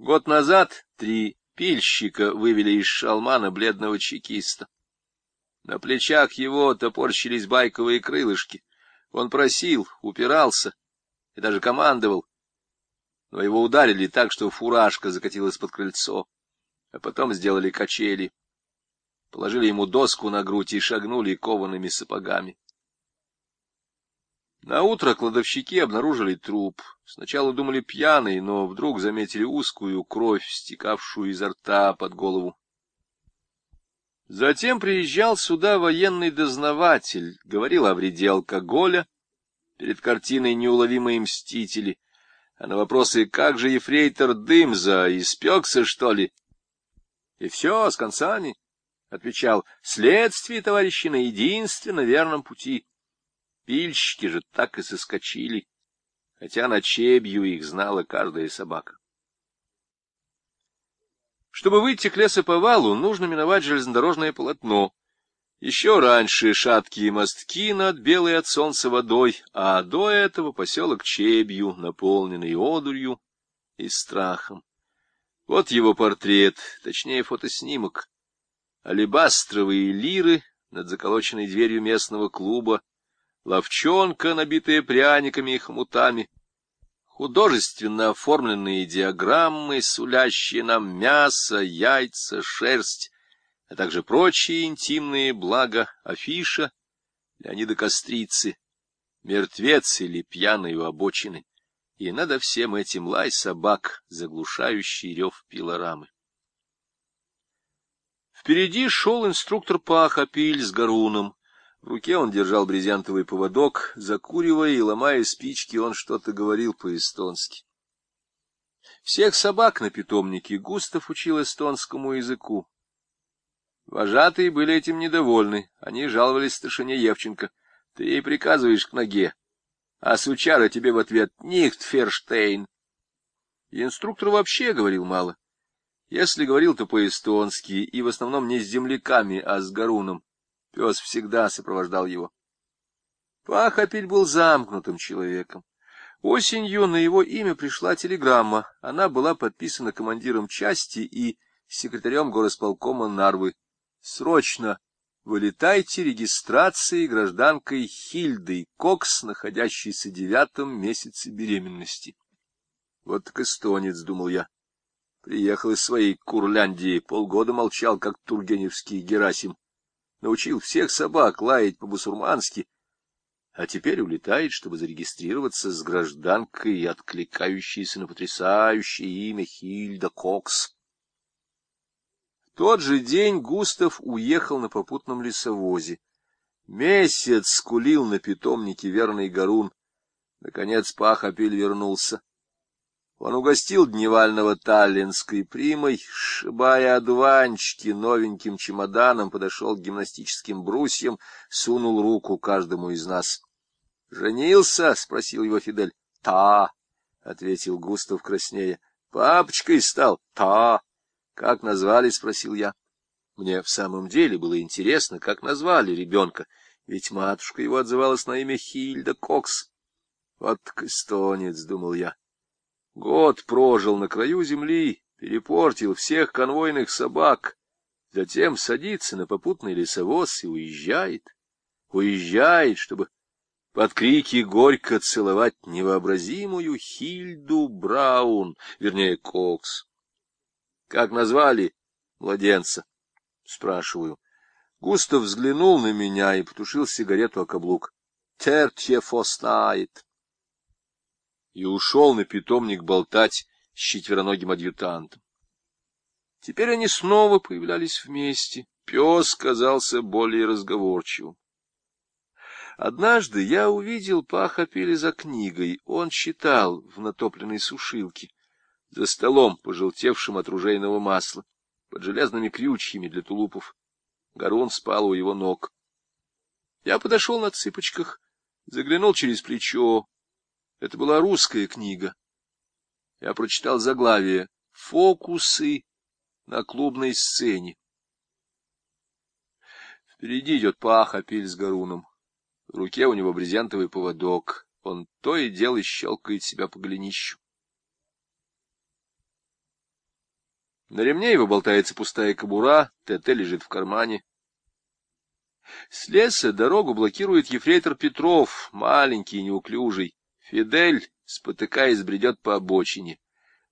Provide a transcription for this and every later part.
Год назад три пильщика вывели из шалмана бледного чекиста. На плечах его топорщились байковые крылышки. Он просил, упирался и даже командовал. Но его ударили так, что фуражка закатилась под крыльцо, а потом сделали качели. Положили ему доску на грудь и шагнули коваными сапогами. На утро кладовщики обнаружили труп. Сначала думали пьяный, но вдруг заметили узкую кровь, стекавшую изо рта под голову. Затем приезжал сюда военный дознаватель, говорил о вреде алкоголя, перед картиной неуловимые мстители, а на вопросы «Как же ефрейтор Дымза? Испекся, что ли?» И все, с концами, отвечал, «Следствие, товарищи, на единственно верном пути». Пильщики же так и соскочили, хотя на чебью их знала каждая собака. Чтобы выйти к лесоповалу, нужно миновать железнодорожное полотно. Еще раньше шаткие мостки над белой от солнца водой, а до этого поселок Чебью, наполненный одурью и страхом. Вот его портрет, точнее фотоснимок. Алебастровые лиры над заколоченной дверью местного клуба, ловчонка, набитая пряниками и хомутами, художественно оформленные диаграммы, сулящие нам мясо, яйца, шерсть, а также прочие интимные блага афиша Леонида Кострицы, мертвец или пьяный у обочины, и надо всем этим лай собак, заглушающий рев пилорамы. Впереди шел инструктор по Ахапиль с Гаруном, в руке он держал брезентовый поводок, закуривая и ломая спички, он что-то говорил по-эстонски. Всех собак на питомнике Густав учил эстонскому языку. Вожатые были этим недовольны, они жаловались старшине Евченко. Ты ей приказываешь к ноге, а сучара тебе в ответ «Нихт, Ферштейн». инструктор вообще говорил мало. Если говорил, то по-эстонски, и в основном не с земляками, а с Гаруном. Пес всегда сопровождал его. Пахапель был замкнутым человеком. Осенью на его имя пришла телеграмма. Она была подписана командиром части и секретарем горосполкома Нарвы. Срочно вылетайте регистрацией гражданкой Хильдой Кокс, находящейся в девятом месяце беременности. Вот так эстонец, думал я. Приехал из своей Курляндии, полгода молчал, как тургеневский Герасим научил всех собак лаять по-бусурмански, а теперь улетает, чтобы зарегистрироваться с гражданкой, откликающейся на потрясающее имя Хильда Кокс. В тот же день Густав уехал на попутном лесовозе. Месяц скулил на питомнике верный Гарун. Наконец Пахапель вернулся. Он угостил дневального таллинской примой, шибая одуванчики новеньким чемоданом, подошел к гимнастическим брусьям, сунул руку каждому из нас. — Женился? — спросил его Фидель. — Та, — ответил Густав краснея. — Папочкой стал? — Та. — Как назвали? — спросил я. Мне в самом деле было интересно, как назвали ребенка, ведь матушка его отзывалась на имя Хильда Кокс. Вот эстонец, — думал я. Год прожил на краю земли, перепортил всех конвойных собак, затем садится на попутный лесовоз и уезжает. Уезжает, чтобы под крики горько целовать невообразимую Хильду Браун, вернее, Кокс. Как назвали младенца? Спрашиваю. Густав взглянул на меня и потушил сигарету о каблук. Тертье фостает и ушел на питомник болтать с четвероногим адъютантом. Теперь они снова появлялись вместе. Пес казался более разговорчивым. Однажды я увидел Паха Пели за книгой. Он читал в натопленной сушилке, за столом, пожелтевшим от ружейного масла, под железными крючьями для тулупов. Гарун спал у его ног. Я подошел на цыпочках, заглянул через плечо, это была русская книга. Я прочитал заглавие «Фокусы на клубной сцене». Впереди идет Паха Пиль с Гаруном. В руке у него брезентовый поводок. Он то и дело щелкает себя по голенищу. На ремне его болтается пустая кобура, ТТ лежит в кармане. С леса дорогу блокирует ефрейтор Петров, маленький и неуклюжий. Фидель, спотыкаясь, бредет по обочине.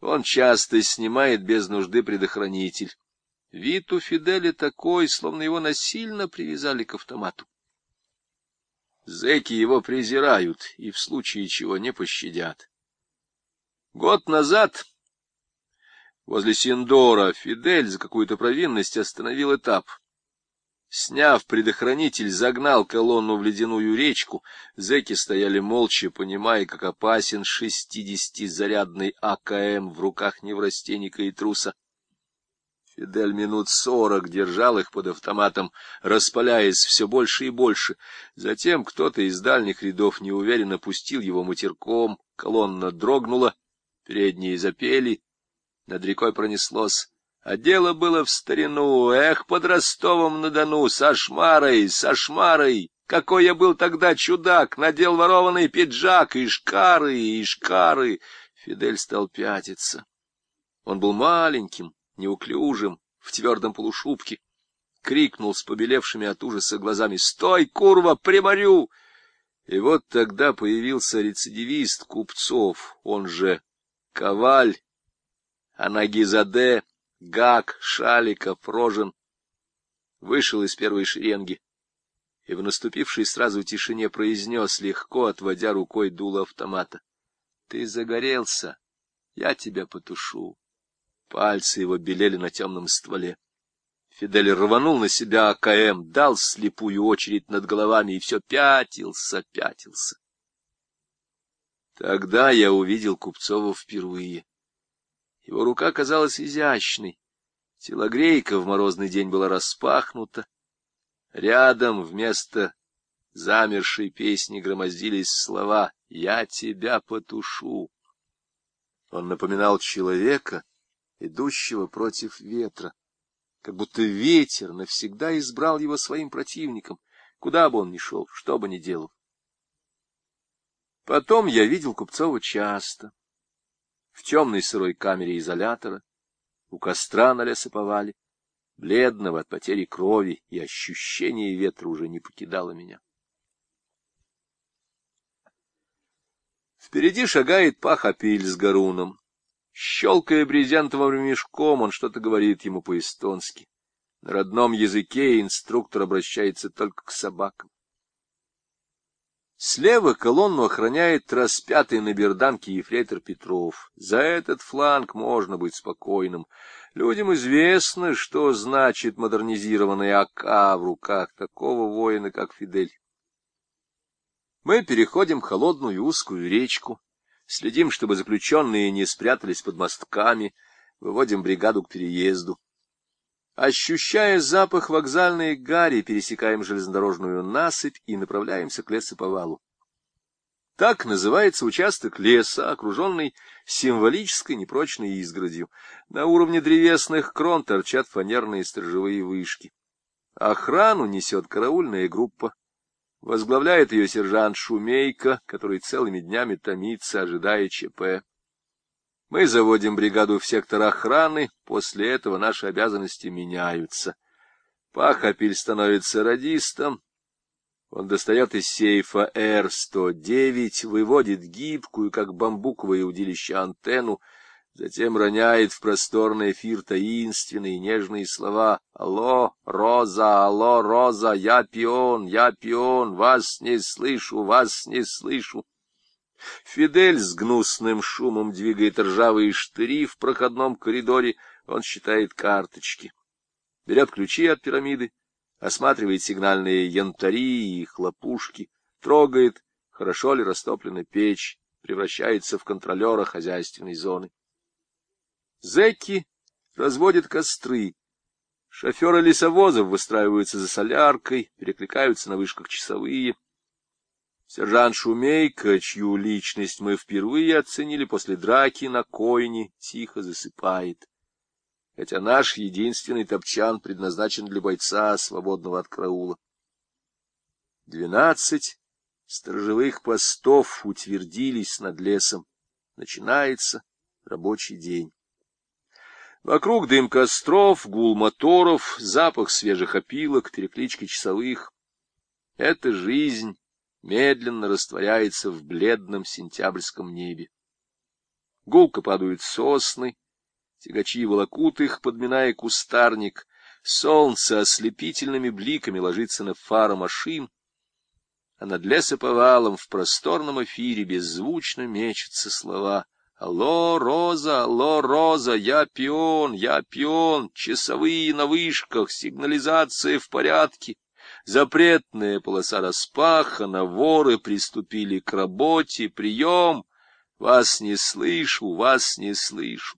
Он часто снимает без нужды предохранитель. Вид у Фиделя такой, словно его насильно привязали к автомату. Зэки его презирают и в случае чего не пощадят. Год назад возле Синдора Фидель за какую-то провинность остановил этап. Сняв предохранитель, загнал колонну в ледяную речку. Зэки стояли молча, понимая, как опасен шестидесятизарядный АКМ в руках неврастенника и труса. Фидель минут сорок держал их под автоматом, распаляясь все больше и больше. Затем кто-то из дальних рядов неуверенно пустил его матерком, колонна дрогнула, передние запели, над рекой пронеслось. А дело было в старину, эх, под Ростовом-на-Дону, со шмарой, со шмарой. Какой я был тогда чудак, надел ворованный пиджак, и шкары, и шкары. Фидель стал пятиться. Он был маленьким, неуклюжим, в твердом полушубке, крикнул с побелевшими от ужаса глазами «Стой, курва, приморю!» И вот тогда появился рецидивист Купцов, он же Коваль, Анагизаде, Гак, Шаликов, Рожен, вышел из первой шеренги и в наступившей сразу тишине произнес, легко отводя рукой дуло автомата. — Ты загорелся, я тебя потушу. Пальцы его белели на темном стволе. Фидель рванул на себя АКМ, дал слепую очередь над головами и все пятился, пятился. Тогда я увидел Купцова впервые. Его рука казалась изящной. Телогрейка в морозный день была распахнута. Рядом вместо замершей песни громоздились слова «Я тебя потушу». Он напоминал человека, идущего против ветра, как будто ветер навсегда избрал его своим противником, куда бы он ни шел, что бы ни делал. Потом я видел Купцова часто, в темной сырой камере изолятора, у костра на лесоповале, бледного от потери крови, и ощущение ветра уже не покидало меня. Впереди шагает пахапиль с Гаруном. Щелкая брезентовым мешком, он что-то говорит ему по-эстонски. На родном языке инструктор обращается только к собакам. Слева колонну охраняет распятый на берданке ефрейтор Петров. За этот фланг можно быть спокойным. Людям известно, что значит модернизированный АК в руках такого воина, как Фидель. Мы переходим холодную узкую речку, следим, чтобы заключенные не спрятались под мостками, выводим бригаду к переезду. Ощущая запах вокзальной гари, пересекаем железнодорожную насыпь и направляемся к лесоповалу. Так называется участок леса, окруженный символической непрочной изгородью. На уровне древесных крон торчат фанерные сторожевые вышки. Охрану несет караульная группа. Возглавляет ее сержант Шумейко, который целыми днями томится, ожидая ЧП. Мы заводим бригаду в сектор охраны, после этого наши обязанности меняются. Пахапель становится радистом. Он достает из сейфа Р-109, выводит гибкую, как бамбуковое удилище, антенну, затем роняет в просторный эфир таинственные нежные слова «Алло, Роза, алло, Роза, я пион, я пион, вас не слышу, вас не слышу». Фидель с гнусным шумом двигает ржавые штыри в проходном коридоре, он считает карточки. Берет ключи от пирамиды, осматривает сигнальные янтари и хлопушки, трогает, хорошо ли растоплена печь, превращается в контролера хозяйственной зоны. Зэки разводят костры. Шоферы лесовозов выстраиваются за соляркой, перекликаются на вышках часовые. Сержант Шумейко, чью личность мы впервые оценили после драки на койне, тихо засыпает. Хотя наш единственный топчан предназначен для бойца, свободного от караула. Двенадцать сторожевых постов утвердились над лесом. Начинается рабочий день. Вокруг дым костров, гул моторов, запах свежих опилок, перекличка часовых. Эта жизнь медленно растворяется в бледном сентябрьском небе. Гулко падают сосны, тягачи волокут их, подминая кустарник, солнце ослепительными бликами ложится на фары машин, а над лесоповалом в просторном эфире беззвучно мечутся слова — Алло, Роза, алло, Роза, я пион, я пион, часовые на вышках, сигнализация в порядке. Запретная полоса распахана, воры приступили к работе, прием. Вас не слышу, вас не слышу.